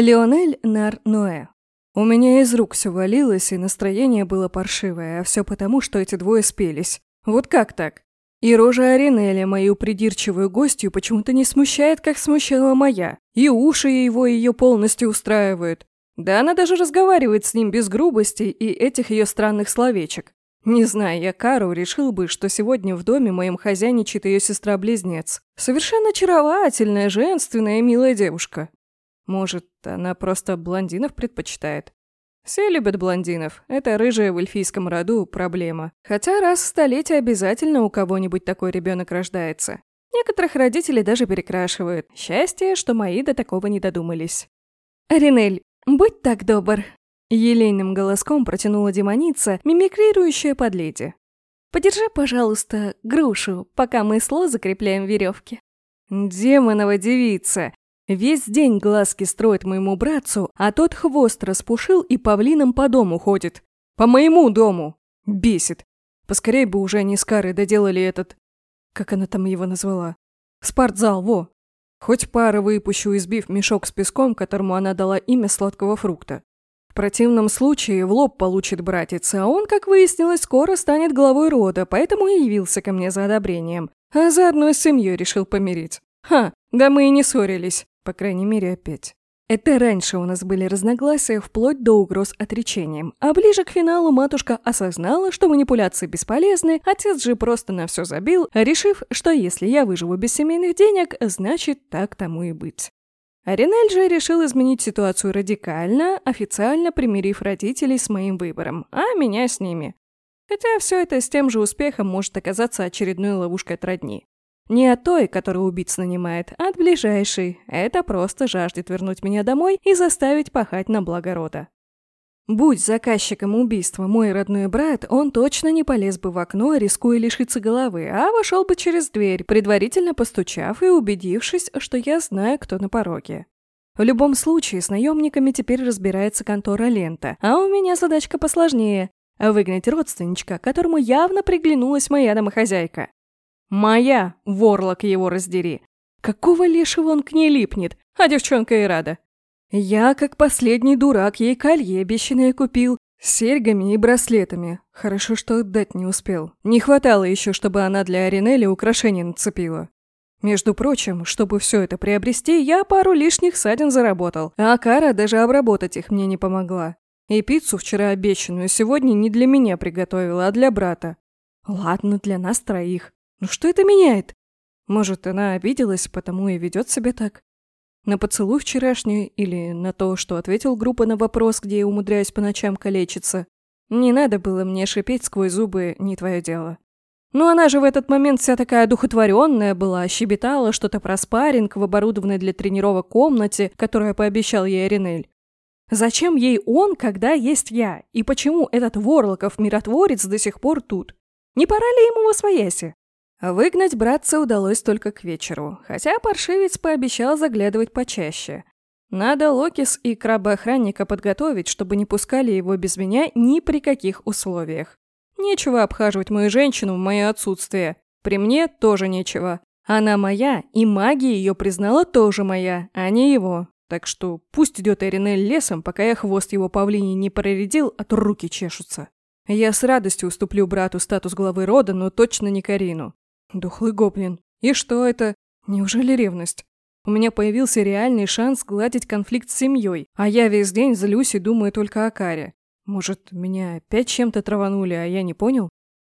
Леонель Нар-Ноэ. У меня из рук все валилось, и настроение было паршивое, а все потому, что эти двое спелись. Вот как так? И рожа Аринеля, мою придирчивую гостью, почему-то не смущает, как смущала моя. И уши его ее полностью устраивают. Да она даже разговаривает с ним без грубостей и этих ее странных словечек. Не знаю, я Кару решил бы, что сегодня в доме моем хозяйничает ее сестра-близнец. Совершенно очаровательная, женственная и милая девушка. Может, она просто блондинов предпочитает? Все любят блондинов. Это рыжая в эльфийском роду проблема. Хотя раз в столетие обязательно у кого-нибудь такой ребенок рождается. Некоторых родителей даже перекрашивают. Счастье, что мои до такого не додумались. «Ринель, будь так добр!» Елейным голоском протянула демоница, мимикрирующая под леди. «Подержи, пожалуйста, грушу, пока мы сло закрепляем веревки». «Демонова девица! Весь день глазки строит моему братцу, а тот хвост распушил и павлином по дому ходит. По моему дому! Бесит. Поскорей бы уже они с Карой доделали этот... Как она там его назвала? Спортзал, во! Хоть пара выпущу, избив мешок с песком, которому она дала имя сладкого фрукта. В противном случае в лоб получит братец, а он, как выяснилось, скоро станет главой рода, поэтому и явился ко мне за одобрением. А заодно с семьей решил помирить. Ха, да мы и не ссорились. По крайней мере, опять. Это раньше у нас были разногласия вплоть до угроз отречением, а ближе к финалу матушка осознала, что манипуляции бесполезны, отец же просто на все забил, решив, что если я выживу без семейных денег, значит так тому и быть. Аринель же решил изменить ситуацию радикально, официально примирив родителей с моим выбором, а меня с ними. Хотя все это с тем же успехом может оказаться очередной ловушкой от родни. Не от той, которая убийц нанимает, а от ближайшей. Это просто жаждет вернуть меня домой и заставить пахать на благо рода. Будь заказчиком убийства мой родной брат, он точно не полез бы в окно, рискуя лишиться головы, а вошел бы через дверь, предварительно постучав и убедившись, что я знаю, кто на пороге. В любом случае, с наемниками теперь разбирается контора Лента, а у меня задачка посложнее – выгнать родственничка, которому явно приглянулась моя домохозяйка. Моя, ворлок его раздери. Какого лешего он к ней липнет, а девчонка и рада. Я, как последний дурак, ей колье обещанное купил, с серьгами и браслетами. Хорошо, что отдать не успел. Не хватало еще, чтобы она для Аринели украшения нацепила. Между прочим, чтобы все это приобрести, я пару лишних садин заработал, а Кара даже обработать их мне не помогла. И пиццу вчера обещанную сегодня не для меня приготовила, а для брата. Ладно, для нас троих. Ну что это меняет? Может, она обиделась, потому и ведет себя так? На поцелуй вчерашний или на то, что ответил группа на вопрос, где я умудряюсь по ночам калечиться? Не надо было мне шипеть сквозь зубы «не твое дело». Но она же в этот момент вся такая духотворенная была, щебетала что-то про спарринг в оборудованной для тренировок комнате, которую пообещал ей Аринель. Зачем ей он, когда есть я? И почему этот Ворлоков миротворец до сих пор тут? Не пора ли ему во свояси? Выгнать братца удалось только к вечеру, хотя паршивец пообещал заглядывать почаще. Надо Локис и краба-охранника подготовить, чтобы не пускали его без меня ни при каких условиях. Нечего обхаживать мою женщину в мое отсутствие. При мне тоже нечего. Она моя, и магия ее признала тоже моя, а не его. Так что пусть идет Эринель лесом, пока я хвост его павлини не проредил, а то руки чешутся. Я с радостью уступлю брату статус главы рода, но точно не Карину. Духлый гоблин. И что это? Неужели ревность? У меня появился реальный шанс гладить конфликт с семьей, а я весь день злюсь и думаю только о Каре. Может, меня опять чем-то траванули, а я не понял?